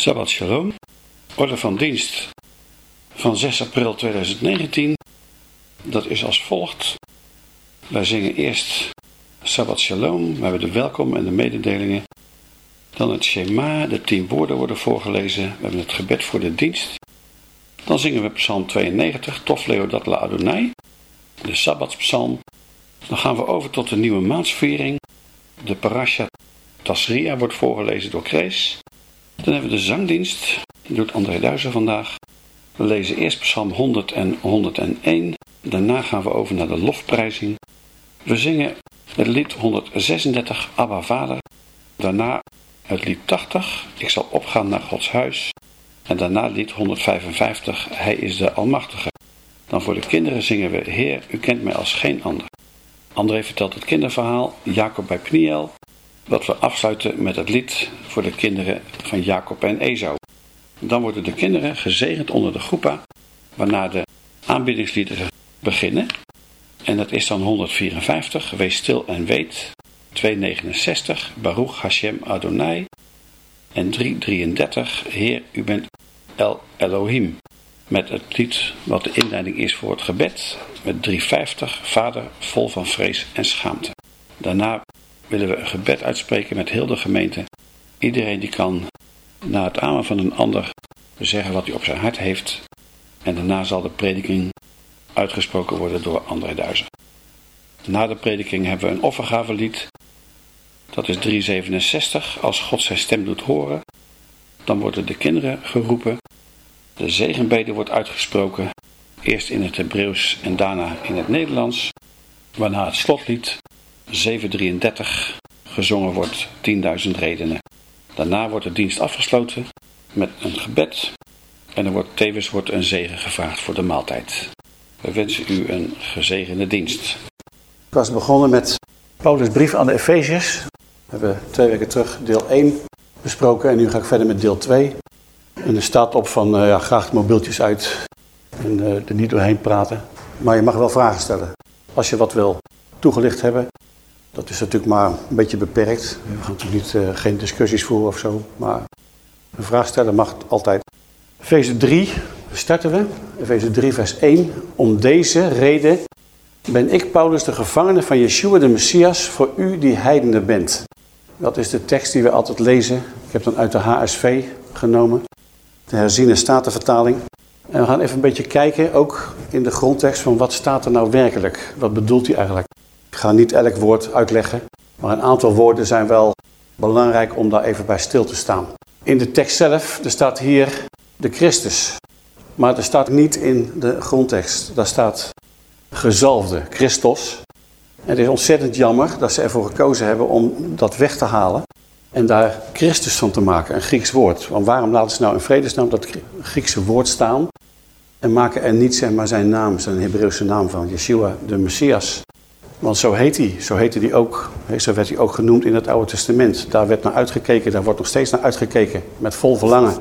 Shabbat Shalom. Orde van dienst van 6 april 2019. Dat is als volgt. Wij zingen eerst Shabbat Shalom. We hebben de welkom en de mededelingen. Dan het Shema, de tien woorden worden voorgelezen. We hebben het gebed voor de dienst. Dan zingen we Psalm 92, Tof Leodat La Adonai. De Sabbatspsalm. Dan gaan we over tot de nieuwe maansviering. De Parasha Tasria wordt voorgelezen door Krees. Dan hebben we de zangdienst. Die doet André Duizen vandaag. We lezen eerst Psalm 100 en 101. Daarna gaan we over naar de lofprijzing. We zingen het lied 136, Abba Vader. Daarna het lied 80, Ik zal opgaan naar Gods huis. En daarna lied 155, Hij is de Almachtige. Dan voor de kinderen zingen we, Heer, u kent mij als geen ander. André vertelt het kinderverhaal, Jacob bij Pniel dat we afsluiten met het lied voor de kinderen van Jacob en Esau. Dan worden de kinderen gezegend onder de groepa, waarna de aanbiddingsliederen beginnen. En dat is dan 154, Wees stil en weet, 269, Baruch Hashem Adonai en 333, Heer, u bent El Elohim. Met het lied wat de inleiding is voor het gebed, met 350, Vader vol van vrees en schaamte. Daarna willen we een gebed uitspreken met heel de gemeente. Iedereen die kan na het amen van een ander zeggen wat hij op zijn hart heeft. En daarna zal de prediking uitgesproken worden door André Duizer. Na de prediking hebben we een offergavelied. Dat is 367. Als God zijn stem doet horen, dan worden de kinderen geroepen. De zegenbede wordt uitgesproken. Eerst in het Hebreeuws en daarna in het Nederlands. Waarna het slotlied 733 gezongen wordt 10.000 redenen. Daarna wordt de dienst afgesloten met een gebed en er wordt tevens wordt een zegen gevraagd voor de maaltijd. We wensen u een gezegende dienst. Ik was begonnen met Paulus' brief aan de Efeziërs. We hebben twee weken terug deel 1 besproken en nu ga ik verder met deel 2. En er staat op van uh, ja, graag de mobieltjes uit en uh, er niet doorheen praten. Maar je mag wel vragen stellen. Als je wat wil toegelicht hebben, dat is natuurlijk maar een beetje beperkt. We gaan natuurlijk niet, uh, geen discussies voeren of zo. Maar een vraag stellen mag altijd. Efeze 3 starten we. Efeze 3 vers 1. Om deze reden ben ik Paulus de gevangene van Yeshua de Messias voor u die heidende bent. Dat is de tekst die we altijd lezen. Ik heb dan uit de HSV genomen. De herziene statenvertaling. En we gaan even een beetje kijken, ook in de grondtekst, van wat staat er nou werkelijk? Wat bedoelt hij eigenlijk? Ik ga niet elk woord uitleggen, maar een aantal woorden zijn wel belangrijk om daar even bij stil te staan. In de tekst zelf, er staat hier de Christus. Maar er staat niet in de grondtekst, daar staat gezalfde, Christos. En het is ontzettend jammer dat ze ervoor gekozen hebben om dat weg te halen. En daar Christus van te maken, een Grieks woord. Want waarom laten ze nou in vredesnaam dat Griekse woord staan? En maken er niet zeg maar zijn naam, zijn Hebreeuwse naam van, Yeshua de Messias. Want zo heet hij, zo heette hij ook, zo werd hij ook genoemd in het Oude Testament. Daar werd naar uitgekeken, daar wordt nog steeds naar uitgekeken, met vol verlangen.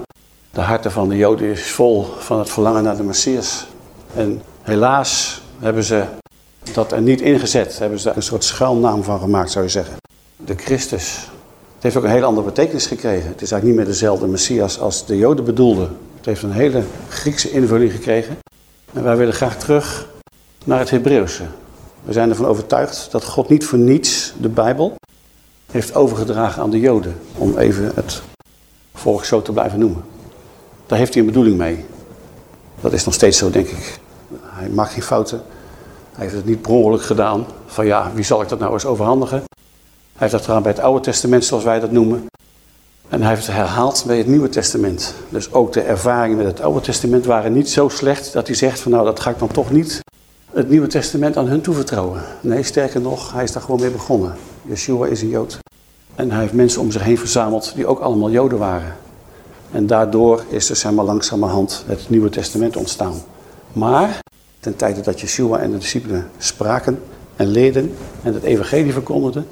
De harten van de Joden is vol van het verlangen naar de Messias. En helaas hebben ze dat er niet ingezet, hebben ze er een soort schuilnaam van gemaakt zou je zeggen. De Christus. Het heeft ook een hele andere betekenis gekregen. Het is eigenlijk niet meer dezelfde Messias als de Joden bedoelden. Het heeft een hele Griekse invulling gekregen. En wij willen graag terug naar het Hebreeuwse. We zijn ervan overtuigd dat God niet voor niets de Bijbel heeft overgedragen aan de Joden. Om even het volk zo te blijven noemen. Daar heeft hij een bedoeling mee. Dat is nog steeds zo, denk ik. Hij maakt geen fouten. Hij heeft het niet ongeluk gedaan. Van ja, wie zal ik dat nou eens overhandigen? Hij heeft dat gedaan bij het Oude Testament, zoals wij dat noemen. En hij heeft het herhaald bij het Nieuwe Testament. Dus ook de ervaringen met het Oude Testament waren niet zo slecht dat hij zegt van nou dat ga ik dan toch niet het Nieuwe Testament aan hun toevertrouwen. Nee, sterker nog, hij is daar gewoon mee begonnen. Yeshua is een Jood. En hij heeft mensen om zich heen verzameld die ook allemaal Joden waren. En daardoor is er zeg maar, langzamerhand het Nieuwe Testament ontstaan. Maar ten tijde dat Yeshua en de discipelen spraken en leerden en het evangelie verkondigden,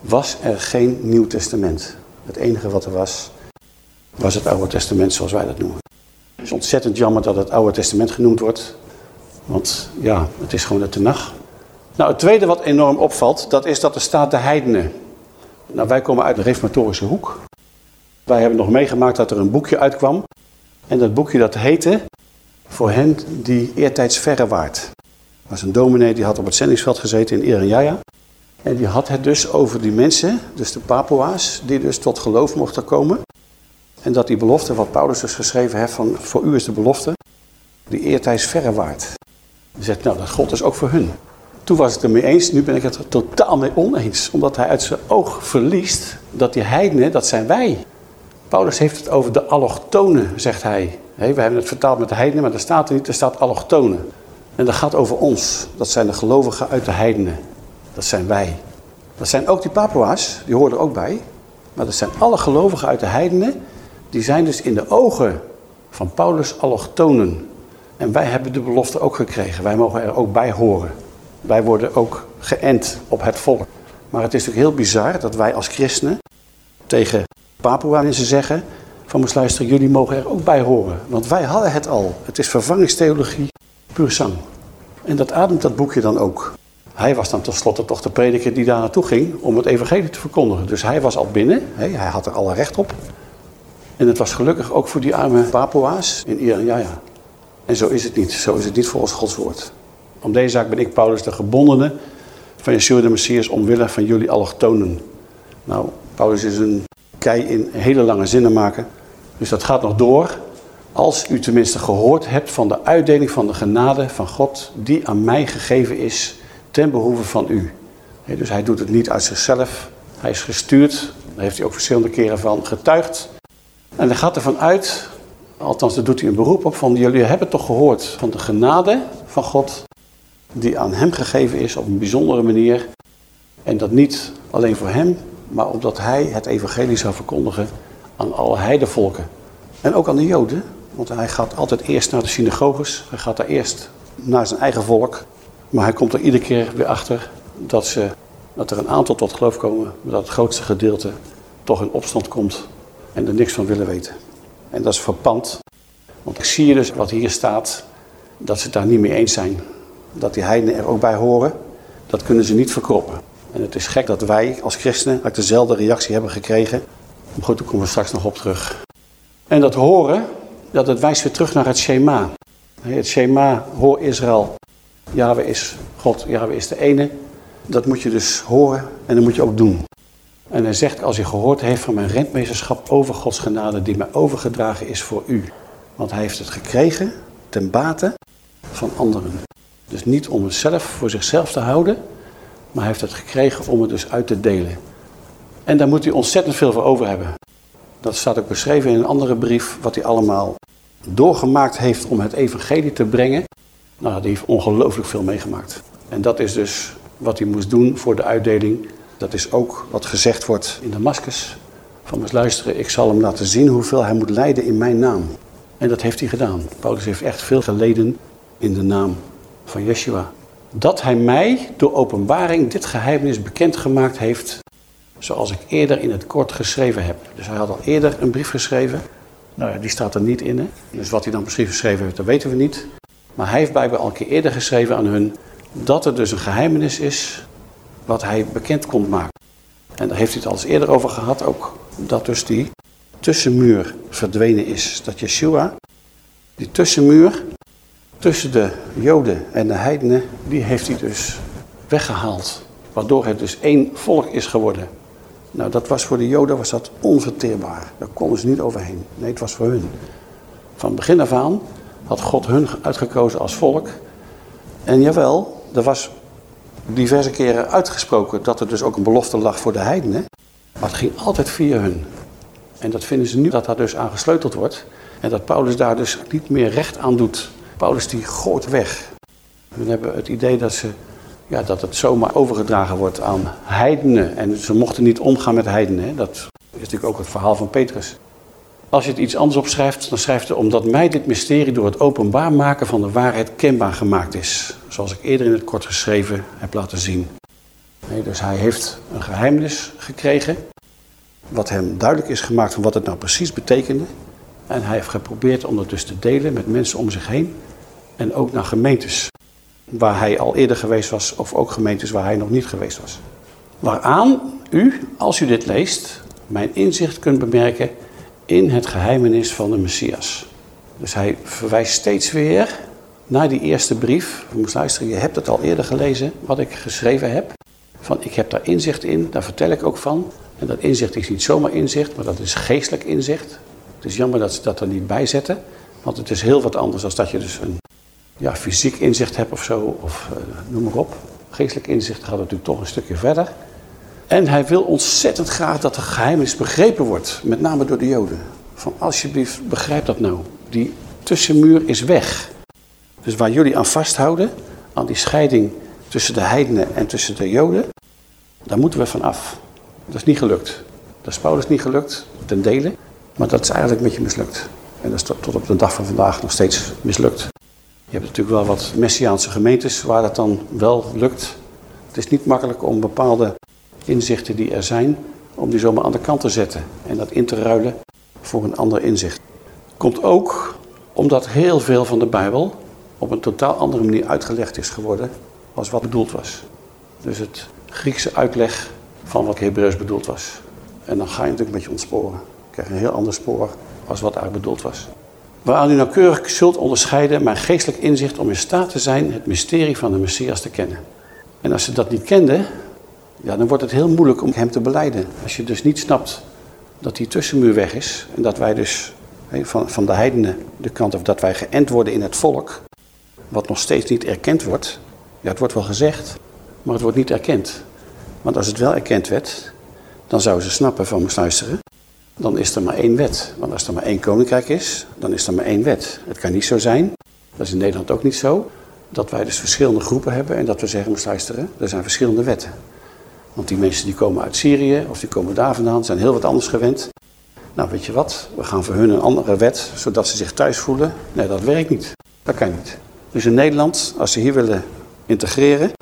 was er geen Nieuw Testament. Het enige wat er was, was het Oude Testament zoals wij dat noemen. Het is ontzettend jammer dat het Oude Testament genoemd wordt. Want ja, het is gewoon de tenag. Nou, het tweede wat enorm opvalt, dat is dat er staat de heidenen. Nou, wij komen uit de reformatorische hoek. Wij hebben nog meegemaakt dat er een boekje uitkwam. En dat boekje dat heette Voor hen die eertijds verre waard. Er was een dominee die had op het zendingsveld gezeten in Irenjaya. En die had het dus over die mensen, dus de Papua's, die dus tot geloof mochten komen. En dat die belofte, wat Paulus dus geschreven heeft, van voor u is de belofte, die eertijds verre waard. Hij zegt, nou dat God is ook voor hun. Toen was ik het ermee eens, nu ben ik het er totaal mee oneens. Omdat hij uit zijn oog verliest dat die heidenen, dat zijn wij. Paulus heeft het over de allochtonen, zegt hij. we hebben het vertaald met de heidenen, maar daar staat er niet, er staat allochtonen. En dat gaat over ons. Dat zijn de gelovigen uit de heidenen. Dat zijn wij. Dat zijn ook die Papua's, die horen er ook bij. Maar dat zijn alle gelovigen uit de heidenen. Die zijn dus in de ogen van Paulus allochtonen. En wij hebben de belofte ook gekregen. Wij mogen er ook bij horen. Wij worden ook geënt op het volk. Maar het is natuurlijk heel bizar dat wij als christenen tegen Papua-mensen zeggen... van moest luisteren, jullie mogen er ook bij horen. Want wij hadden het al. Het is vervangingstheologie puur zang. En dat ademt dat boekje dan ook. Hij was dan tenslotte toch de prediker die daar naartoe ging om het evangelie te verkondigen. Dus hij was al binnen, hij had er alle recht op. En het was gelukkig ook voor die arme Papua's in Iran, ja ja. En zo is het niet, zo is het niet volgens Gods woord. Om deze zaak ben ik, Paulus, de gebondene van Yeshua de Messias omwille van jullie allochtonen. Nou, Paulus is een kei in hele lange zinnen maken. Dus dat gaat nog door. Als u tenminste gehoord hebt van de uitdeling van de genade van God die aan mij gegeven is ten behoeve van u. dus hij doet het niet uit zichzelf. Hij is gestuurd. Daar heeft hij ook verschillende keren van getuigd. En hij gaat ervan uit, althans daar doet hij een beroep op, van jullie hebben toch gehoord van de genade van God die aan hem gegeven is op een bijzondere manier. En dat niet alleen voor hem, maar omdat hij het evangelie zou verkondigen aan alle heidevolken. En ook aan de joden, want hij gaat altijd eerst naar de synagoges. Hij gaat daar eerst naar zijn eigen volk. Maar hij komt er iedere keer weer achter dat, ze, dat er een aantal tot geloof komen. Maar dat het grootste gedeelte toch in opstand komt en er niks van willen weten. En dat is verpand. Want ik zie dus wat hier staat, dat ze het daar niet mee eens zijn dat die heidenen er ook bij horen, dat kunnen ze niet verkroppen. En het is gek dat wij als christenen eigenlijk dezelfde reactie hebben gekregen. Maar goed, daar komen we straks nog op terug. En dat horen, dat het wijst weer terug naar het Shema. Het Shema, hoor Israël, Yahweh is God, Yahweh is de ene. Dat moet je dus horen en dat moet je ook doen. En hij zegt, als je gehoord heeft van mijn rentmeesterschap over Gods genade die mij overgedragen is voor u. Want hij heeft het gekregen ten bate van anderen. Dus niet om het zelf voor zichzelf te houden, maar hij heeft het gekregen om het dus uit te delen. En daar moet hij ontzettend veel voor over hebben. Dat staat ook beschreven in een andere brief, wat hij allemaal doorgemaakt heeft om het evangelie te brengen. Nou, die heeft ongelooflijk veel meegemaakt. En dat is dus wat hij moest doen voor de uitdeling. Dat is ook wat gezegd wordt in Damascus. Van eens luisteren, ik zal hem laten zien hoeveel hij moet lijden in mijn naam. En dat heeft hij gedaan. Paulus heeft echt veel geleden in de naam van Yeshua. Dat hij mij door openbaring dit geheimnis bekendgemaakt heeft, zoals ik eerder in het kort geschreven heb. Dus hij had al eerder een brief geschreven. Nou ja, die staat er niet in. Hè? Dus wat hij dan precies geschreven heeft, dat weten we niet. Maar hij heeft blijkbaar al een keer eerder geschreven aan hun dat er dus een geheimnis is wat hij bekend komt maken. En daar heeft hij het al eens eerder over gehad ook. Dat dus die tussenmuur verdwenen is. Dat Yeshua, die tussenmuur, tussen de Joden en de heidenen, die heeft hij dus weggehaald. Waardoor het dus één volk is geworden. Nou, dat was voor de Joden was dat onverteerbaar. Daar konden ze niet overheen. Nee, het was voor hun. Van begin af aan had God hun uitgekozen als volk. En jawel, er was diverse keren uitgesproken dat er dus ook een belofte lag voor de heidenen. Maar het ging altijd via hun. En dat vinden ze nu dat daar dus aan gesleuteld wordt. En dat Paulus daar dus niet meer recht aan doet. Paulus die gooit weg. We hebben het idee dat, ze, ja, dat het zomaar overgedragen wordt aan heidenen. En ze mochten niet omgaan met heidenen. Dat is natuurlijk ook het verhaal van Petrus. Als je het iets anders opschrijft, dan schrijft hij omdat mij dit mysterie door het openbaar maken van de waarheid kenbaar gemaakt is. Zoals ik eerder in het kort geschreven heb laten zien. Nee, dus hij heeft een geheimnis gekregen, wat hem duidelijk is gemaakt van wat het nou precies betekende. En hij heeft geprobeerd om dat dus te delen met mensen om zich heen. En ook naar gemeentes waar hij al eerder geweest was, of ook gemeentes waar hij nog niet geweest was. Waaraan u, als u dit leest, mijn inzicht kunt bemerken in het geheimenis van de Messias. Dus hij verwijst steeds weer naar die eerste brief. Je moet luisteren, je hebt het al eerder gelezen, wat ik geschreven heb. Van ik heb daar inzicht in, daar vertel ik ook van. En dat inzicht is niet zomaar inzicht, maar dat is geestelijk inzicht. Het is jammer dat ze dat er niet bij zetten. Want het is heel wat anders dan dat je dus een ja, fysiek inzicht hebt of zo, of uh, noem maar op. Geestelijk inzicht gaat natuurlijk toch een stukje verder. En hij wil ontzettend graag dat de geheimenis begrepen wordt, met name door de Joden. Van alsjeblieft, begrijp dat nou. Die tussenmuur is weg. Dus waar jullie aan vasthouden, aan die scheiding tussen de heidenen en tussen de Joden, daar moeten we van af. Dat is niet gelukt. Dat is Paulus niet gelukt, ten dele, maar dat is eigenlijk een beetje mislukt. En dat is tot op de dag van vandaag nog steeds mislukt. Je hebt natuurlijk wel wat Messiaanse gemeentes waar dat dan wel lukt. Het is niet makkelijk om bepaalde inzichten die er zijn, om die zomaar aan de kant te zetten en dat in te ruilen voor een ander inzicht. Komt ook omdat heel veel van de Bijbel op een totaal andere manier uitgelegd is geworden als wat bedoeld was. Dus het Griekse uitleg van wat Hebreeuws bedoeld was. En dan ga je natuurlijk een beetje ontsporen. Je krijgt een heel ander spoor als wat eigenlijk bedoeld was. Waaraan u nauwkeurig zult onderscheiden mijn geestelijk inzicht om in staat te zijn het mysterie van de Messias te kennen. En als ze dat niet kenden, ja, dan wordt het heel moeilijk om hem te beleiden. Als je dus niet snapt dat die tussenmuur weg is en dat wij dus van, van de heidenen de kant of dat wij geënt worden in het volk, wat nog steeds niet erkend wordt. Ja, het wordt wel gezegd, maar het wordt niet erkend. Want als het wel erkend werd, dan zouden ze snappen van me luisteren. Dan is er maar één wet. Want als er maar één koninkrijk is, dan is er maar één wet. Het kan niet zo zijn, dat is in Nederland ook niet zo, dat wij dus verschillende groepen hebben en dat we zeggen, luisteren, er zijn verschillende wetten. Want die mensen die komen uit Syrië of die komen daar vandaan, zijn heel wat anders gewend. Nou, weet je wat, we gaan voor hun een andere wet, zodat ze zich thuis voelen. Nee, dat werkt niet. Dat kan niet. Dus in Nederland, als ze hier willen integreren,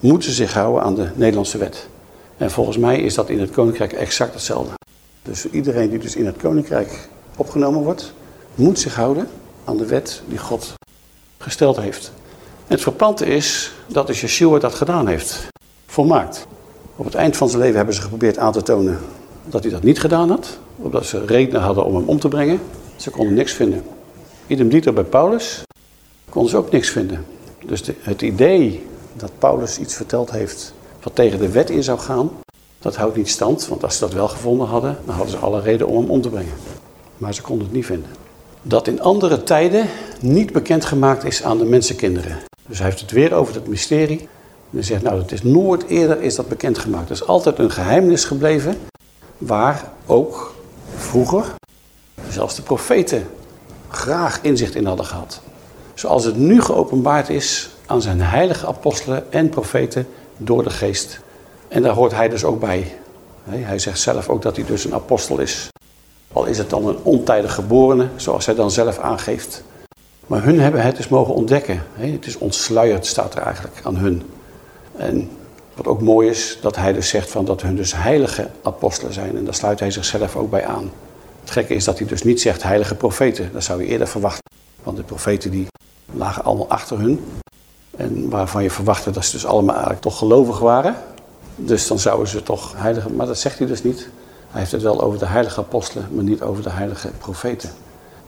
moeten ze zich houden aan de Nederlandse wet. En volgens mij is dat in het koninkrijk exact hetzelfde. Dus iedereen die dus in het koninkrijk opgenomen wordt, moet zich houden aan de wet die God gesteld heeft. En het verpante is dat dus Yeshua dat gedaan heeft. Volmaakt. Op het eind van zijn leven hebben ze geprobeerd aan te tonen dat hij dat niet gedaan had. Omdat ze redenen hadden om hem om te brengen. Ze konden niks vinden. Idem dito bij Paulus konden ze ook niks vinden. Dus het idee dat Paulus iets verteld heeft wat tegen de wet in zou gaan, dat houdt niet stand. Want als ze dat wel gevonden hadden, dan hadden ze alle reden om hem om te brengen. Maar ze konden het niet vinden. Dat in andere tijden niet bekendgemaakt is aan de mensenkinderen. Dus hij heeft het weer over het mysterie. En hij zegt, nou, het is nooit eerder is dat bekendgemaakt. Het is altijd een geheimnis gebleven, waar ook vroeger zelfs de profeten graag inzicht in hadden gehad. Zoals het nu geopenbaard is aan zijn heilige apostelen en profeten door de geest. En daar hoort hij dus ook bij. Hij zegt zelf ook dat hij dus een apostel is. Al is het dan een ontijdig geborene, zoals hij dan zelf aangeeft. Maar hun hebben het dus mogen ontdekken. Het is ontsluierd, staat er eigenlijk aan hun. En wat ook mooi is, dat hij dus zegt van dat hun dus heilige apostelen zijn. En daar sluit hij zichzelf ook bij aan. Het gekke is dat hij dus niet zegt heilige profeten. Dat zou je eerder verwachten. Want de profeten die lagen allemaal achter hun. En waarvan je verwachtte dat ze dus allemaal eigenlijk toch gelovig waren. Dus dan zouden ze toch heilige... Maar dat zegt hij dus niet. Hij heeft het wel over de heilige apostelen, maar niet over de heilige profeten.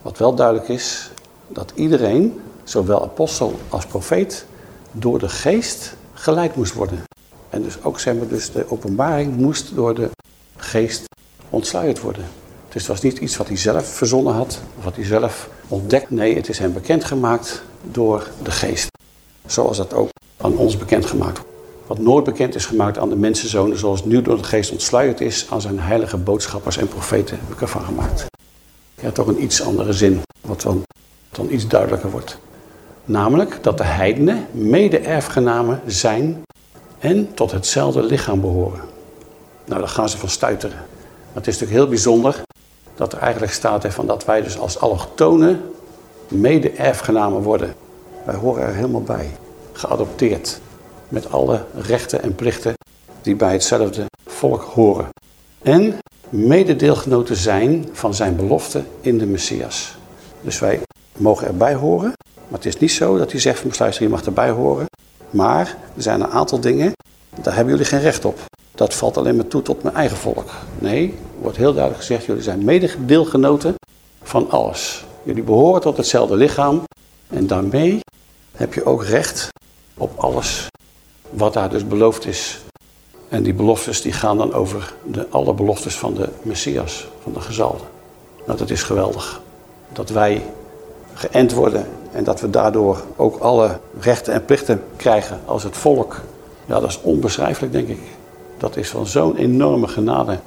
Wat wel duidelijk is, dat iedereen, zowel apostel als profeet, door de geest geleid moest worden. En dus ook zeg maar, dus de openbaring moest door de geest ontsluierd worden. Dus het was niet iets wat hij zelf verzonnen had, of wat hij zelf ontdekt. Nee, het is hem bekendgemaakt door de geest. Zoals dat ook aan ons bekendgemaakt wordt. Wat nooit bekend is gemaakt aan de mensenzonen, zoals nu door de geest ontsluierd is aan zijn heilige boodschappers en profeten, heb ik ervan gemaakt. Ja, toch een iets andere zin, wat dan, dan iets duidelijker wordt. Namelijk dat de heidenen mede-erfgenamen zijn en tot hetzelfde lichaam behoren. Nou, daar gaan ze van stuiteren. Maar het is natuurlijk heel bijzonder dat er eigenlijk staat van dat wij dus als allochtonen mede-erfgenamen worden. Wij horen er helemaal bij. Geadopteerd. Met alle rechten en plichten die bij hetzelfde volk horen. En mededeelgenoten zijn van zijn belofte in de Messias. Dus wij mogen erbij horen. Maar het is niet zo dat hij zegt van luister, je mag erbij horen. Maar er zijn een aantal dingen, daar hebben jullie geen recht op. dat valt alleen maar toe tot mijn eigen volk. Nee, wordt heel duidelijk gezegd, jullie zijn mededeelgenoten van alles. Jullie behoren tot hetzelfde lichaam en daarmee heb je ook recht op alles wat daar dus beloofd is. En die beloftes die gaan dan over de, alle beloftes van de Messias, van de gezalde. Nou, dat is geweldig. Dat wij geënt worden en dat we daardoor ook alle rechten en plichten krijgen als het volk. Ja, dat is onbeschrijfelijk, denk ik. Dat is van zo'n enorme genade.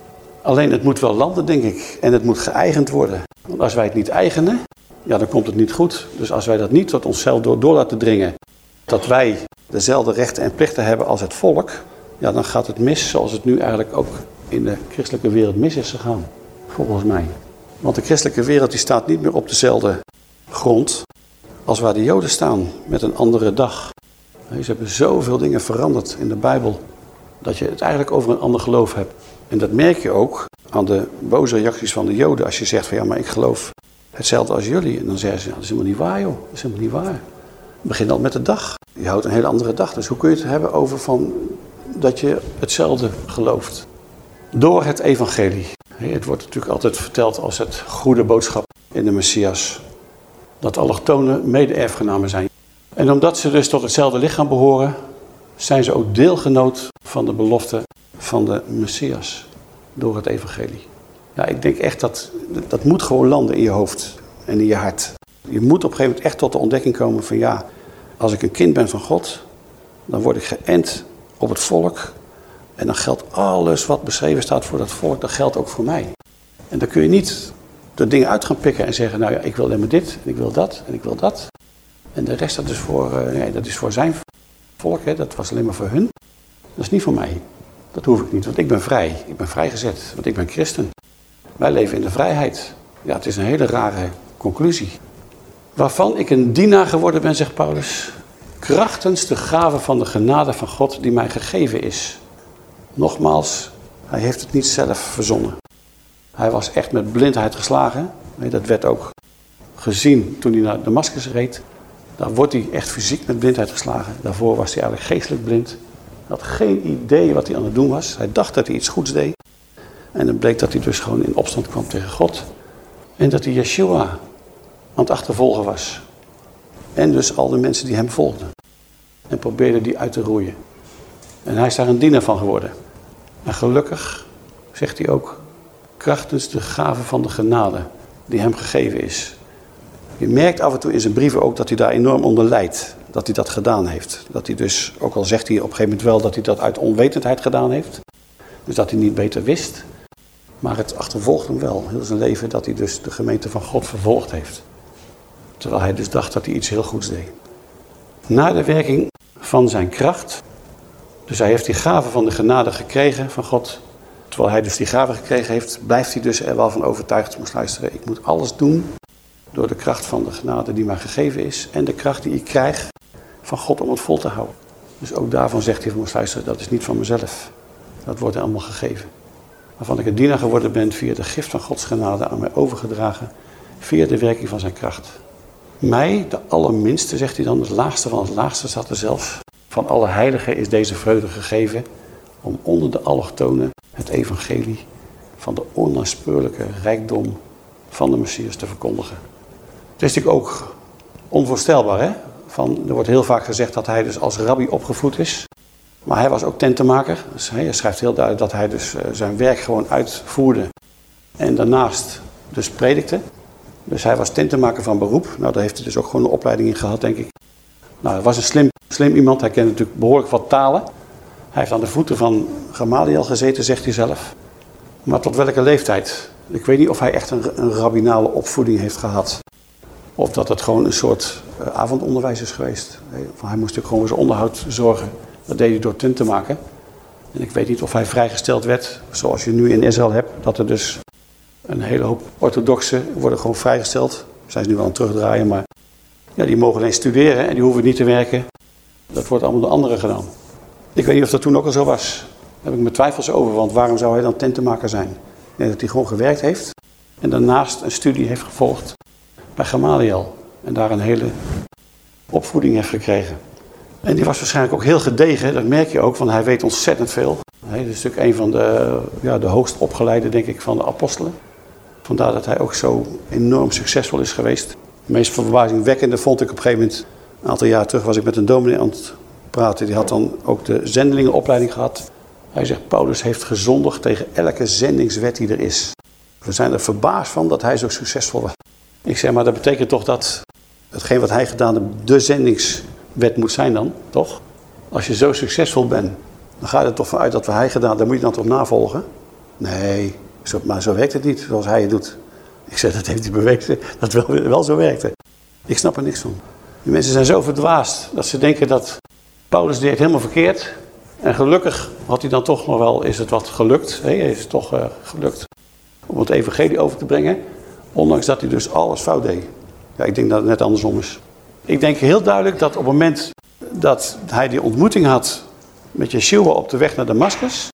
Alleen het moet wel landen, denk ik. En het moet geëigend worden. Want als wij het niet eigenen, ja, dan komt het niet goed. Dus als wij dat niet tot onszelf door, laten dringen, dat wij dezelfde rechten en plichten hebben als het volk, ja, dan gaat het mis zoals het nu eigenlijk ook in de christelijke wereld mis is gegaan. Volgens mij. Want de christelijke wereld die staat niet meer op dezelfde grond als waar de Joden staan met een andere dag. Ze hebben zoveel dingen veranderd in de Bijbel dat je het eigenlijk over een ander geloof hebt. En dat merk je ook aan de boze reacties van de Joden als je zegt van ja, maar ik geloof hetzelfde als jullie. En dan zeggen ze, dat is helemaal niet waar joh, dat is helemaal niet waar. Het begint al met de dag. Je houdt een hele andere dag. Dus hoe kun je het hebben over van dat je hetzelfde gelooft? Door het evangelie. Het wordt natuurlijk altijd verteld als het goede boodschap in de Messias. Dat allochtonen mede-erfgenamen zijn. En omdat ze dus tot hetzelfde lichaam behoren, zijn ze ook deelgenoot van de belofte van de Messias. Door het evangelie. Ja, ik denk echt dat dat moet gewoon landen in je hoofd en in je hart. Je moet op een gegeven moment echt tot de ontdekking komen van ja, als ik een kind ben van God, dan word ik geënt op het volk. En dan geldt alles wat beschreven staat voor dat volk, dat geldt ook voor mij. En dan kun je niet de dingen uit gaan pikken en zeggen, nou ja, ik wil alleen maar dit, en ik wil dat, en ik wil dat. En de rest dat is voor, uh, nee, dat is voor zijn volk, hè, dat was alleen maar voor hun. Dat is niet voor mij. Dat hoef ik niet, want ik ben vrij. Ik ben vrijgezet, want ik ben christen. Wij leven in de vrijheid. Ja, het is een hele rare conclusie. Waarvan ik een dienaar geworden ben, zegt Paulus. Krachtens de gave van de genade van God die mij gegeven is. Nogmaals, hij heeft het niet zelf verzonnen. Hij was echt met blindheid geslagen. Dat werd ook gezien toen hij naar Damascus reed. Daar wordt hij echt fysiek met blindheid geslagen. Daarvoor was hij eigenlijk geestelijk blind. Hij had geen idee wat hij aan het doen was. Hij dacht dat hij iets goeds deed. En dan bleek dat hij dus gewoon in opstand kwam tegen God. En dat hij Yeshua aan het achtervolgen was. En dus al de mensen die hem volgden. En probeerden die uit te roeien. En hij is daar een dienaar van geworden. En gelukkig, zegt hij ook, krachtens de gave van de genade die hem gegeven is. Je merkt af en toe in zijn brieven ook dat hij daar enorm onder lijdt. Dat hij dat gedaan heeft. Dat hij dus, ook al zegt hij op een gegeven moment wel dat hij dat uit onwetendheid gedaan heeft. Dus dat hij niet beter wist. Maar het achtervolgt hem wel, heel zijn leven, dat hij dus de gemeente van God vervolgd heeft. Terwijl hij dus dacht dat hij iets heel goeds deed. Na de werking van zijn kracht, dus hij heeft die gave van de genade gekregen van God. Terwijl hij dus die gave gekregen heeft, blijft hij dus er wel van overtuigd, moest luisteren. Ik moet alles doen door de kracht van de genade die mij gegeven is. En de kracht die ik krijg van God om het vol te houden. Dus ook daarvan zegt hij van moest luisteren, dat is niet van mezelf. Dat wordt allemaal gegeven waarvan ik een dienaar geworden ben via de gift van Gods genade aan mij overgedragen, via de werking van zijn kracht. Mij, de allerminste, zegt hij dan, het laagste van het laagste staat er zelf. Van alle heiligen is deze vreugde gegeven om onder de allochtonen het evangelie van de onnaspeurlijke rijkdom van de Messias te verkondigen. Het is natuurlijk ook onvoorstelbaar, hè? Van, er wordt heel vaak gezegd dat hij dus als rabbi opgevoed is. Maar hij was ook tentenmaker. Dus hij schrijft heel duidelijk dat hij dus eh, zijn werk gewoon uitvoerde. En daarnaast dus predikte. Dus hij was tentenmaker van beroep. Nou, daar heeft hij dus ook gewoon een opleiding in gehad, denk ik. Nou, hij was een slim, slim iemand. Hij kende natuurlijk behoorlijk wat talen. Hij heeft aan de voeten van Gamaliel gezeten, zegt hij zelf. Maar tot welke leeftijd? Ik weet niet of hij echt een, een rabbinale opvoeding heeft gehad. Of dat het gewoon een soort uh, avondonderwijs is geweest. Hij moest natuurlijk gewoon zijn onderhoud zorgen. Dat deed hij door tent te maken. En ik weet niet of hij vrijgesteld werd, zoals je nu in Israël hebt, dat er dus een hele hoop orthodoxen worden gewoon vrijgesteld. Zijn ze nu wel aan het terugdraaien, maar ja, die mogen alleen studeren en die hoeven niet te werken. Dat wordt allemaal door anderen gedaan. Ik weet niet of dat toen ook al zo was. Daar heb ik mijn twijfels over, want waarom zou hij dan tentenmaker zijn? Denk dat hij gewoon gewerkt heeft en daarnaast een studie heeft gevolgd bij Gamaliel. En daar een hele opvoeding heeft gekregen. En die was waarschijnlijk ook heel gedegen, dat merk je ook, want hij weet ontzettend veel. Hij is natuurlijk een van de, ja, de hoogst opgeleide, denk ik, van de apostelen. Vandaar dat hij ook zo enorm succesvol is geweest. Het meest verbazingwekkende vond ik op een gegeven moment, een aantal jaar terug was ik met een dominee aan het Die had dan ook de zendelingenopleiding gehad. Hij zegt, Paulus heeft gezondigd tegen elke zendingswet die er is. We zijn er verbaasd van dat hij zo succesvol was. Ik zeg, maar dat betekent toch dat hetgeen wat hij gedaan heeft, de zendingswet moet zijn dan, toch? Als je zo succesvol bent, dan gaat het toch vanuit dat we hij gedaan, dan moet je dan toch navolgen? Nee, maar zo werkt het niet zoals hij het doet. Ik zeg, dat heeft hij bewezen dat wel, wel zo werkte. Ik snap er niks van. Die mensen zijn zo verdwaasd dat ze denken dat Paulus deed helemaal verkeerd. En gelukkig had hij dan toch nog wel, is het wat gelukt. Hè? Is het toch uh, gelukt om het evangelie over te brengen. Ondanks dat hij dus alles fout deed. Ja, ik denk dat het net andersom is. Ik denk heel duidelijk dat op het moment dat hij die ontmoeting had met Yeshua op de weg naar Damascus,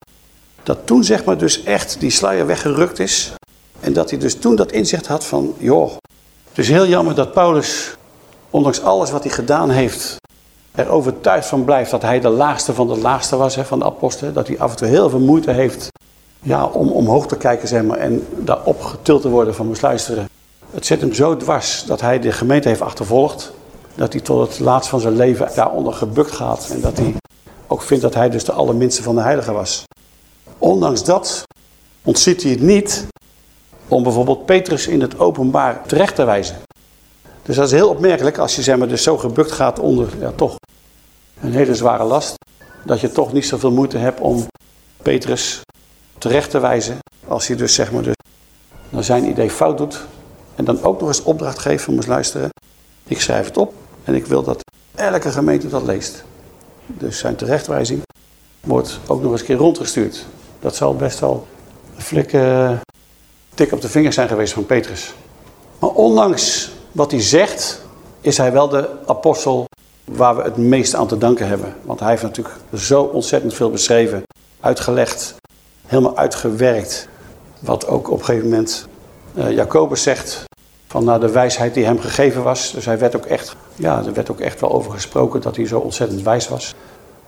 dat toen zeg maar dus echt die sluier weggerukt is. En dat hij dus toen dat inzicht had van, joh, het is heel jammer dat Paulus, ondanks alles wat hij gedaan heeft, er overtuigd van blijft dat hij de laagste van de laagste was hè, van de apostelen. Dat hij af en toe heel veel moeite heeft ja, om omhoog te kijken zeg maar, en daarop getild te worden van moest luisteren. Het zet hem zo dwars dat hij de gemeente heeft achtervolgd. Dat hij tot het laatst van zijn leven daaronder gebukt gaat. En dat hij ook vindt dat hij dus de allerminste van de heiligen was. Ondanks dat ontziet hij het niet om bijvoorbeeld Petrus in het openbaar terecht te wijzen. Dus dat is heel opmerkelijk als je zeg maar, dus zo gebukt gaat onder ja, toch een hele zware last. Dat je toch niet zoveel moeite hebt om Petrus terecht te wijzen. Als hij dus zeg maar dus naar zijn idee fout doet. En dan ook nog eens opdracht geeft eens luisteren. Ik schrijf het op en ik wil dat elke gemeente dat leest. Dus zijn terechtwijzing wordt ook nog eens een keer rondgestuurd. Dat zal best wel een flikke tik op de vingers zijn geweest van Petrus. Maar ondanks wat hij zegt, is hij wel de apostel waar we het meest aan te danken hebben. Want hij heeft natuurlijk zo ontzettend veel beschreven, uitgelegd, helemaal uitgewerkt. Wat ook op een gegeven moment uh, Jacobus zegt, van naar de wijsheid die hem gegeven was. Dus hij werd ook echt, ja, er werd ook echt wel over gesproken dat hij zo ontzettend wijs was.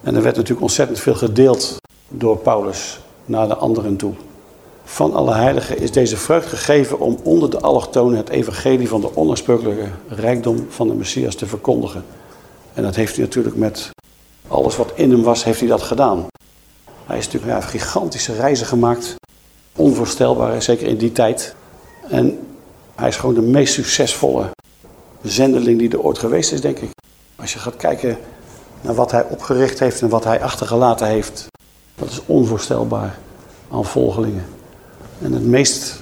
En er werd natuurlijk ontzettend veel gedeeld door Paulus naar de anderen toe. Van alle heiligen is deze vreugd gegeven om onder de allochtonen het evangelie van de onoorspronkelijke rijkdom van de Messias te verkondigen. En dat heeft hij natuurlijk met alles wat in hem was, heeft hij dat gedaan. Hij is natuurlijk ja, gigantische reizen gemaakt. Onvoorstelbaar, zeker in die tijd. En hij is gewoon de meest succesvolle zendeling die er ooit geweest is, denk ik. Als je gaat kijken naar wat hij opgericht heeft en wat hij achtergelaten heeft. Dat is onvoorstelbaar aan volgelingen. En het meest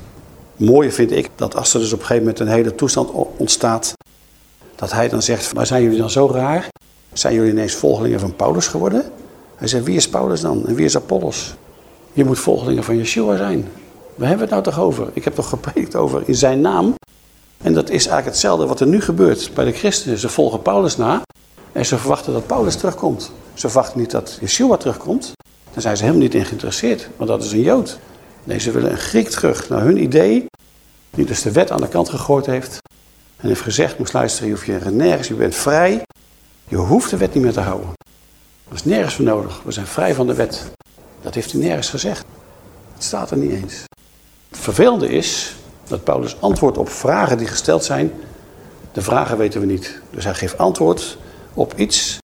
mooie vind ik dat als er dus op een gegeven moment een hele toestand ontstaat. Dat hij dan zegt, maar zijn jullie dan zo raar? Zijn jullie ineens volgelingen van Paulus geworden? Hij zegt, wie is Paulus dan en wie is Apollos? Je moet volgelingen van Yeshua zijn. Waar hebben we het nou toch over? Ik heb toch gepredikt over in zijn naam. En dat is eigenlijk hetzelfde wat er nu gebeurt bij de christenen. Ze volgen Paulus na en ze verwachten dat Paulus terugkomt. Ze verwachten niet dat Yeshua terugkomt. Daar zijn ze helemaal niet in geïnteresseerd, want dat is een Jood. Nee, ze willen een Griek terug naar hun idee, die dus de wet aan de kant gegooid heeft. En heeft gezegd, moest luisteren, je hoeft je nergens, je bent vrij. Je hoeft de wet niet meer te houden. Er is nergens voor nodig. We zijn vrij van de wet. Dat heeft hij nergens gezegd. Het staat er niet eens. Het vervelende is dat Paulus antwoordt op vragen die gesteld zijn. De vragen weten we niet. Dus hij geeft antwoord op iets.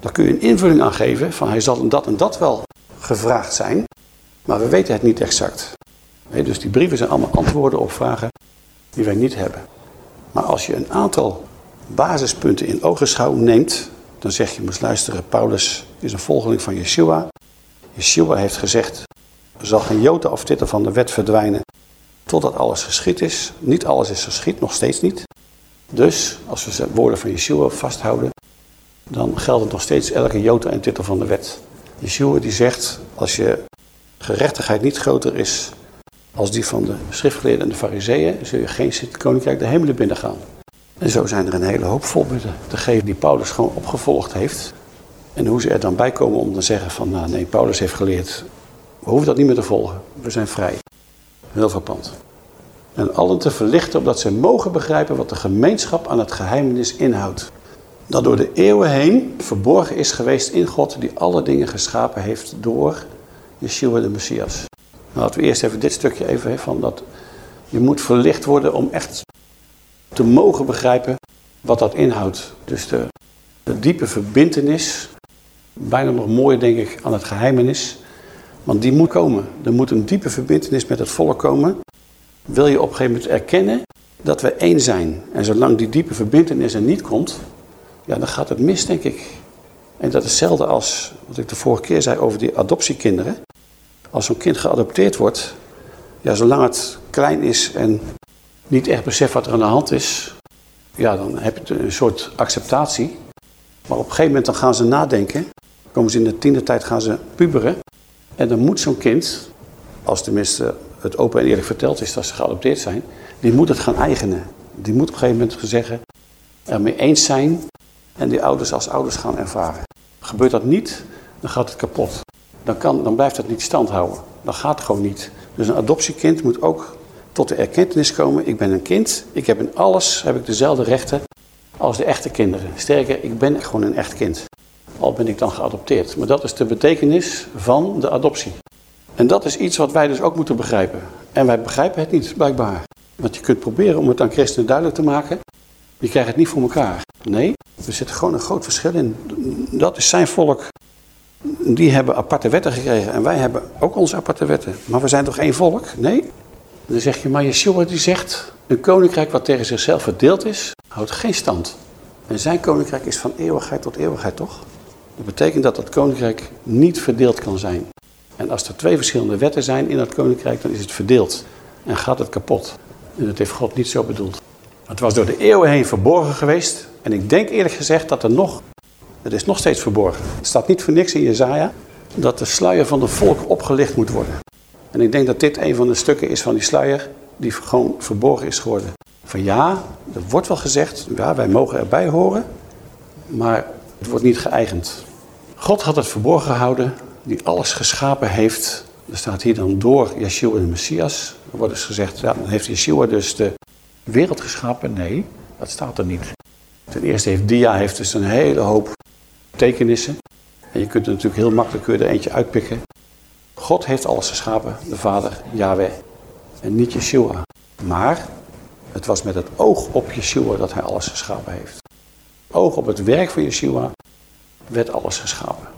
Daar kun je een invulling aan geven van hij zal dat en dat wel gevraagd zijn. Maar we weten het niet exact. dus die brieven zijn allemaal antwoorden op vragen die wij niet hebben. Maar als je een aantal basispunten in ogenschouw neemt, dan zeg je, moet luisteren, Paulus is een volgeling van Yeshua. Yeshua heeft gezegd, er zal geen jota of titel van de wet verdwijnen totdat alles geschied is. Niet alles is geschied, nog steeds niet. Dus, als we de woorden van Yeshua vasthouden, dan geldt het nog steeds elke jota en titel van de wet. Yeshua die zegt, als je gerechtigheid niet groter is als die van de schriftgeleerden en de fariseeën, zul je geen koninkrijk de hemelen binnengaan. En zo zijn er een hele hoop voorbeelden te geven die Paulus gewoon opgevolgd heeft. En hoe ze er dan bij komen om te zeggen van, nou nee, Paulus heeft geleerd, we hoeven dat niet meer te volgen, we zijn vrij. Heel verpand. En allen te verlichten opdat ze mogen begrijpen wat de gemeenschap aan het geheimenis inhoudt. Dat door de eeuwen heen verborgen is geweest in God die alle dingen geschapen heeft door Yeshua de Messias. Nou, laten we eerst even dit stukje even van dat je moet verlicht worden om echt te mogen begrijpen wat dat inhoudt. Dus de, de diepe verbintenis, bijna nog mooier denk ik aan het geheimenis, want die moet komen. Er moet een diepe verbintenis met het volk komen. Wil je op een gegeven moment erkennen dat we één zijn. En zolang die diepe verbintenis er niet komt, ja, dan gaat het mis, denk ik. En dat is hetzelfde als wat ik de vorige keer zei over die adoptiekinderen. Als zo'n kind geadopteerd wordt, ja, zolang het klein is en niet echt beseft wat er aan de hand is, ja, dan heb je een soort acceptatie. Maar op een gegeven moment dan gaan ze nadenken. Komen ze in de tiende tijd gaan ze puberen. En dan moet zo'n kind, als tenminste het open en eerlijk verteld is dat ze geadopteerd zijn, die moet het gaan eigenen. Die moet op een gegeven moment zeggen, ermee eens zijn en die ouders als ouders gaan ervaren. Gebeurt dat niet, dan gaat het kapot. Dan, kan, dan blijft het niet stand houden. Dan gaat gewoon niet. Dus een adoptiekind moet ook tot de erkentenis komen. Ik ben een kind. Ik heb in alles heb ik dezelfde rechten als de echte kinderen. Sterker, ik ben gewoon een echt kind. Al ben ik dan geadopteerd. Maar dat is de betekenis van de adoptie. En dat is iets wat wij dus ook moeten begrijpen. En wij begrijpen het niet, blijkbaar. Want je kunt proberen om het aan christenen duidelijk te maken. Je krijgt het niet voor elkaar. Nee, er zit gewoon een groot verschil in. Dat is zijn volk. Die hebben aparte wetten gekregen. En wij hebben ook onze aparte wetten. Maar we zijn toch één volk? Nee. Dan zeg je, maar Yeshua die zegt... Een koninkrijk wat tegen zichzelf verdeeld is, houdt geen stand. En zijn koninkrijk is van eeuwigheid tot eeuwigheid, toch? Dat betekent dat dat koninkrijk niet verdeeld kan zijn. En als er twee verschillende wetten zijn in dat koninkrijk, dan is het verdeeld. En gaat het kapot. En dat heeft God niet zo bedoeld. Het was door de eeuwen heen verborgen geweest. En ik denk eerlijk gezegd dat er nog, het is nog steeds verborgen. Het staat niet voor niks in Jezaja dat de sluier van de volk opgelicht moet worden. En ik denk dat dit een van de stukken is van die sluier die gewoon verborgen is geworden. Van ja, er wordt wel gezegd, ja, wij mogen erbij horen, maar het wordt niet geëigend. God had het verborgen gehouden, die alles geschapen heeft. Er staat hier dan door Yeshua de Messias. Er wordt dus gezegd, ja, dan heeft Yeshua dus de wereld geschapen. Nee, dat staat er niet. Ten eerste heeft Dia heeft dus een hele hoop tekenissen. En je kunt er natuurlijk heel makkelijk er eentje uitpikken. God heeft alles geschapen, de Vader, Yahweh. En niet Yeshua. Maar het was met het oog op Yeshua dat hij alles geschapen heeft. Oog op het werk van Yeshua werd alles geschapen.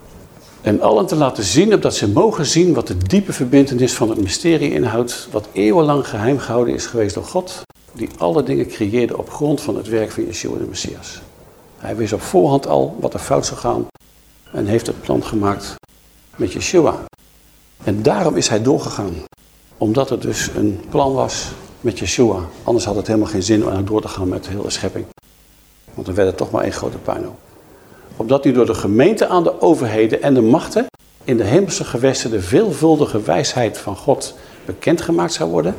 En allen te laten zien, opdat ze mogen zien wat de diepe verbindenis van het mysterie inhoudt, wat eeuwenlang geheim gehouden is geweest door God, die alle dingen creëerde op grond van het werk van Yeshua de Messias. Hij wist op voorhand al wat er fout zou gaan en heeft het plan gemaakt met Yeshua. En daarom is hij doorgegaan. Omdat het dus een plan was met Yeshua. Anders had het helemaal geen zin om door te gaan met de hele schepping. Want dan werd het toch maar één grote puinhoop. Opdat u door de gemeente aan de overheden en de machten in de hemelse gewesten de veelvuldige wijsheid van God bekendgemaakt zou worden.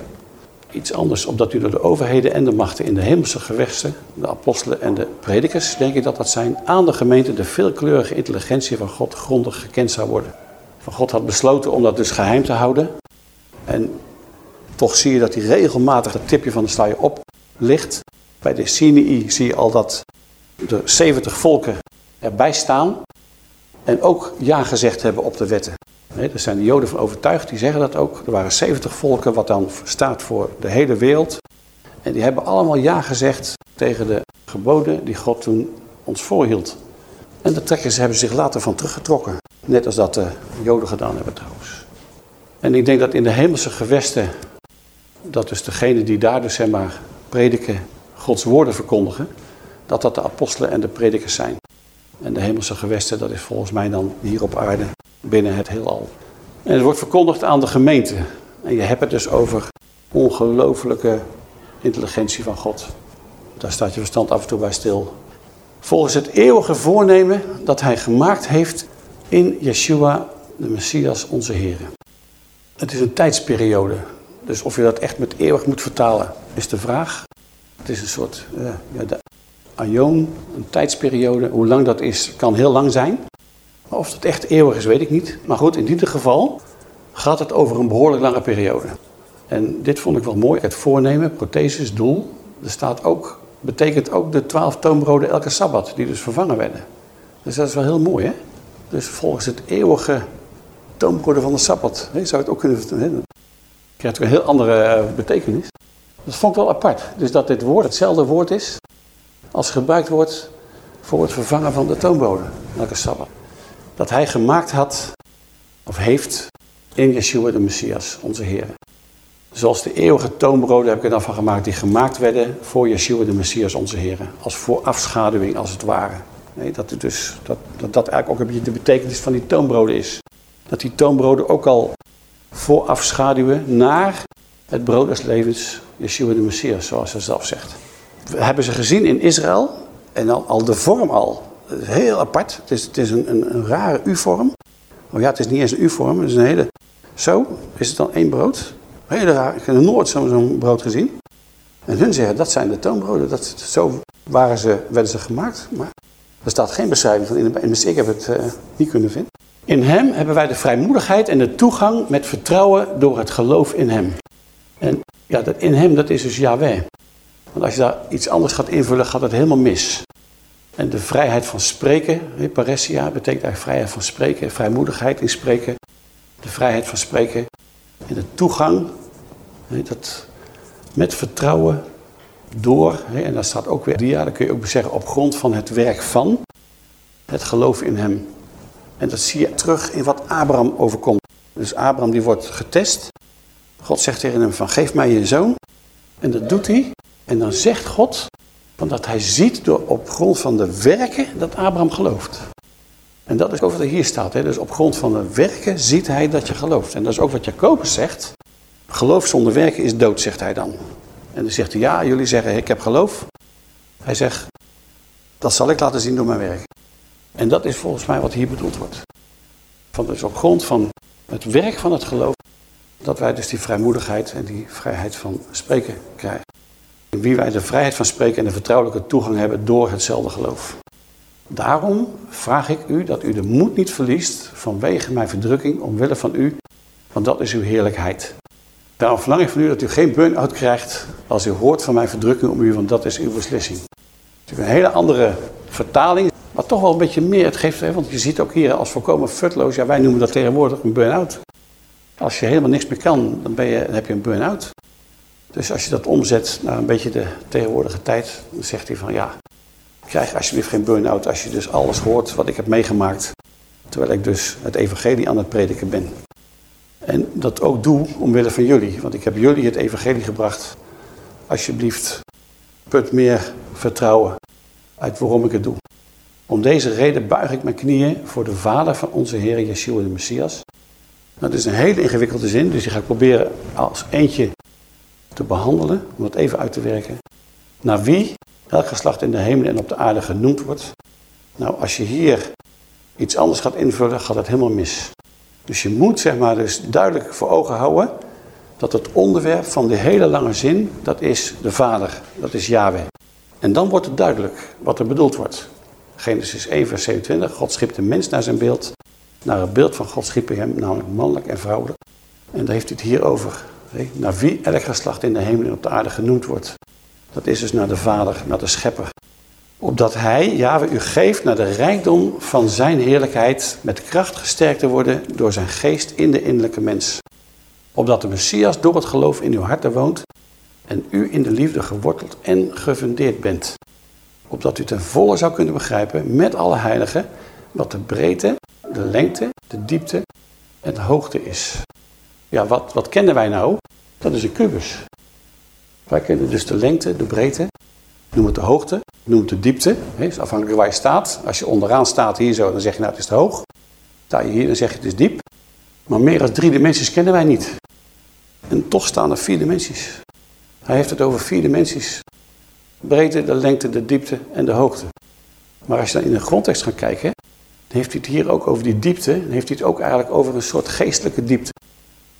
Iets anders, opdat u door de overheden en de machten in de hemelse gewesten, de apostelen en de predikers, denk ik dat dat zijn, aan de gemeente de veelkleurige intelligentie van God grondig gekend zou worden. Van God had besloten om dat dus geheim te houden. En toch zie je dat hij regelmatig het tipje van de sluier oplicht. Bij de Sinai zie je al dat de 70 volken erbij staan. En ook ja gezegd hebben op de wetten. Nee, daar zijn de Joden van overtuigd, die zeggen dat ook. Er waren 70 volken, wat dan staat voor de hele wereld. En die hebben allemaal ja gezegd tegen de geboden die God toen ons voorhield. En de trekkers hebben zich later van teruggetrokken. Net als dat de Joden gedaan hebben trouwens. En ik denk dat in de hemelse gewesten, dat dus degene die daar dus zeg maar prediken, Gods woorden verkondigen, dat dat de apostelen en de predikers zijn. En de hemelse gewesten, dat is volgens mij dan hier op aarde, binnen het heelal. En het wordt verkondigd aan de gemeente. En je hebt het dus over ongelooflijke intelligentie van God. Daar staat je verstand af en toe bij stil. Volgens het eeuwige voornemen dat hij gemaakt heeft in Yeshua, de Messias, onze Heer. Het is een tijdsperiode. Dus of je dat echt met eeuwig moet vertalen, is de vraag. Het is een soort uh, ja, aion, een tijdsperiode. Hoe lang dat is, kan heel lang zijn. Of dat echt eeuwig is, weet ik niet. Maar goed, in ieder geval gaat het over een behoorlijk lange periode. En dit vond ik wel mooi. Het voornemen, prothesis, doel. Er staat ook, betekent ook de twaalf toonbroden elke Sabbat, die dus vervangen werden. Dus dat is wel heel mooi, hè? Dus volgens het eeuwige toonbroden van de Sabbat. He, zou het ook kunnen vertellen. Krijgt een heel andere eh, betekenis. Dat vond ik wel apart. Dus dat dit woord hetzelfde woord is als gebruikt wordt voor het vervangen van de toonbroden. Elke Sabbat. Dat hij gemaakt had, of heeft, in Yeshua de Messias, onze Heer. Zoals de eeuwige toonbroden heb ik er dan van gemaakt die gemaakt werden voor Yeshua de Messias onze Heer. Als voorafschaduwing als het ware. Dat, dus, dat, dat dat eigenlijk ook een beetje de betekenis van die toonbroden is. Dat die toonbroden ook al voorafschaduwen naar het brood des levens, Yeshua de Messias, zoals hij zelf zegt. Hebben ze gezien in Israël en al, al de vorm al. Heel apart. Het is, het is een, een, een rare U-vorm. Oh ja, het is niet eens een U-vorm, het is een hele... Zo is het dan één brood. Hele raar. Ik heb nooit zo'n brood gezien. En hun zeggen, dat zijn de toonbroden. Dat, zo waren ze, werden ze gemaakt. Maar er staat geen beschrijving van in de Dus ik heb het uh, niet kunnen vinden. In hem hebben wij de vrijmoedigheid en de toegang met vertrouwen door het geloof in hem. En ja, dat in hem, dat is dus Yahweh. Want als je daar iets anders gaat invullen, gaat het helemaal mis. En de vrijheid van spreken, paressia, betekent eigenlijk vrijheid van spreken, vrijmoedigheid in spreken. De vrijheid van spreken en de toegang, dat met vertrouwen door, en daar staat ook weer dia, dan kun je ook zeggen op grond van het werk van, het geloof in hem. En dat zie je terug in wat Abraham overkomt. Dus Abraham die wordt getest. God zegt tegen hem van geef mij je zoon. En dat doet hij. En dan zegt God van dat hij ziet door, op grond van de werken dat Abraham gelooft. En dat is ook wat er hier staat. Hè? Dus op grond van de werken ziet hij dat je gelooft. En dat is ook wat Jacobus zegt. Geloof zonder werken is dood, zegt hij dan. En dan zegt hij, ja, jullie zeggen ik heb geloof. Hij zegt, dat zal ik laten zien door mijn werk. En dat is volgens mij wat hier bedoeld wordt. Van dus op grond van het werk van het geloof, dat wij dus die vrijmoedigheid en die vrijheid van spreken krijgen. En wie wij de vrijheid van spreken en de vertrouwelijke toegang hebben door hetzelfde geloof. Daarom vraag ik u dat u de moed niet verliest vanwege mijn verdrukking omwille van u, want dat is uw heerlijkheid. Daarom verlang ik van u dat u geen burn-out krijgt als u hoort van mijn verdrukking om u, want dat is uw beslissing. Het is een hele andere vertaling, maar toch wel een beetje meer. Het geeft, want je ziet ook hier als volkomen futloos, ja wij noemen dat tegenwoordig een burn-out. Als je helemaal niks meer kan, dan, ben je, dan heb je een burn-out. Dus als je dat omzet naar een beetje de tegenwoordige tijd, dan zegt hij van ja, krijg alsjeblieft geen burn-out als je dus alles hoort wat ik heb meegemaakt. Terwijl ik dus het evangelie aan het prediken ben. En dat ook doe omwille van jullie. Want ik heb jullie het evangelie gebracht. Alsjeblieft, put meer vertrouwen uit waarom ik het doe. Om deze reden buig ik mijn knieën voor de Vader van onze Heer Yeshua de Messias. Dat is een hele ingewikkelde zin, dus die ga ik proberen als eentje te behandelen, om het even uit te werken. Naar wie elk geslacht in de hemel en op de aarde genoemd wordt. Nou, als je hier iets anders gaat invullen, gaat het helemaal mis. Dus je moet zeg maar dus duidelijk voor ogen houden dat het onderwerp van de hele lange zin, dat is de Vader, dat is Yahweh. En dan wordt het duidelijk wat er bedoeld wordt. Genesis 1 vers 27, God schiep de mens naar zijn beeld. Naar het beeld van God schiep hij hem, namelijk mannelijk en vrouwelijk. En daar heeft hij het hier over. Naar wie elk geslacht in de hemel en op de aarde genoemd wordt. Dat is dus naar de Vader, naar de Schepper. Opdat Hij, Yahweh, u geeft naar de rijkdom van Zijn heerlijkheid met kracht gesterkt te worden door Zijn geest in de innerlijke mens. Opdat de Messias door het geloof in uw harten woont en u in de liefde geworteld en gefundeerd bent. Opdat u ten volle zou kunnen begrijpen met alle heiligen wat de breedte, de lengte, de diepte en de hoogte is. Ja, wat, wat kennen wij nou? Dat is een kubus. Wij kennen dus de lengte, de breedte, noem het de hoogte, noem het de diepte. Is afhankelijk waar je staat. Als je onderaan staat hier zo, dan zeg je nou het is te hoog. Sta je hier, dan zeg je het is diep. Maar meer dan drie dimensies kennen wij niet. En toch staan er vier dimensies. Hij heeft het over vier dimensies. Breedte, de lengte, de diepte en de hoogte. Maar als je dan in de grondtekst gaat kijken, dan heeft hij het hier ook over die diepte. Dan heeft hij het ook eigenlijk over een soort geestelijke diepte.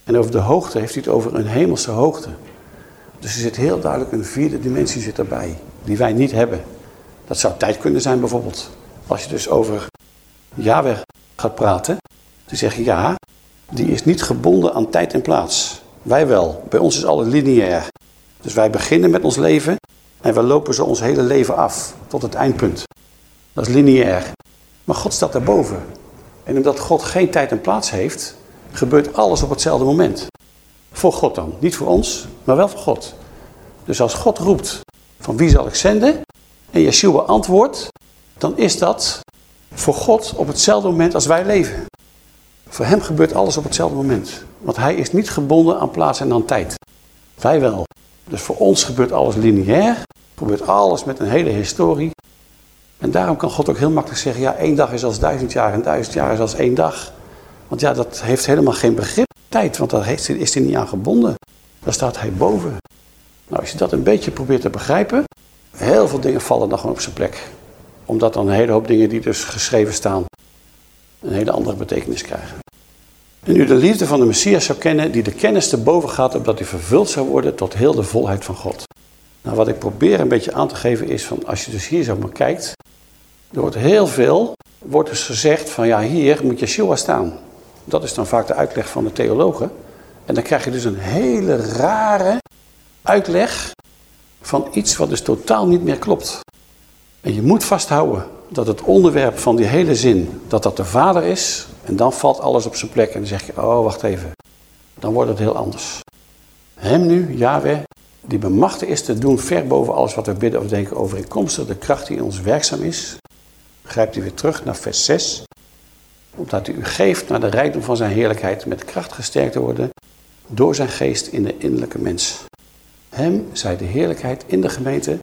En over de hoogte heeft hij het over een hemelse hoogte. Dus er zit heel duidelijk een vierde dimensie zit erbij, die wij niet hebben. Dat zou tijd kunnen zijn bijvoorbeeld. Als je dus over Yahweh gaat praten, dan zeg je ja, die is niet gebonden aan tijd en plaats. Wij wel. Bij ons is alles lineair. Dus wij beginnen met ons leven en we lopen zo ons hele leven af tot het eindpunt. Dat is lineair. Maar God staat daarboven. En omdat God geen tijd en plaats heeft, gebeurt alles op hetzelfde moment. Voor God dan. Niet voor ons, maar wel voor God. Dus als God roept, van wie zal ik zenden? En Yeshua antwoordt, dan is dat voor God op hetzelfde moment als wij leven. Voor hem gebeurt alles op hetzelfde moment. Want hij is niet gebonden aan plaats en aan tijd. Wij wel. Dus voor ons gebeurt alles lineair. Gebeurt alles met een hele historie. En daarom kan God ook heel makkelijk zeggen, ja, één dag is als duizend jaar en duizend jaar is als één dag. Want ja, dat heeft helemaal geen begrip tijd, want daar is hij niet aan gebonden. Daar staat hij boven. Nou, als je dat een beetje probeert te begrijpen, heel veel dingen vallen dan gewoon op zijn plek. Omdat dan een hele hoop dingen die dus geschreven staan, een hele andere betekenis krijgen. En u de liefde van de Messias zou kennen, die de kennis te boven gaat, opdat hij vervuld zou worden tot heel de volheid van God. Nou, wat ik probeer een beetje aan te geven is van, als je dus hier zo maar kijkt, er wordt heel veel, wordt dus gezegd van ja, hier moet Yeshua staan. Dat is dan vaak de uitleg van de theologen. En dan krijg je dus een hele rare uitleg van iets wat dus totaal niet meer klopt. En je moet vasthouden dat het onderwerp van die hele zin, dat dat de vader is. En dan valt alles op zijn plek en dan zeg je, oh wacht even. Dan wordt het heel anders. Hem nu, Yahweh, die bemachtigd is te doen ver boven alles wat we bidden of denken overeenkomstig de kracht die in ons werkzaam is. Grijpt hij weer terug naar vers 6 omdat hij u geeft naar de rijkdom van zijn heerlijkheid met kracht gesterkt te worden door zijn geest in de innerlijke mens. Hem zij de heerlijkheid in de gemeente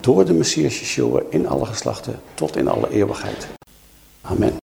door de Messias Yeshua in alle geslachten tot in alle eeuwigheid. Amen.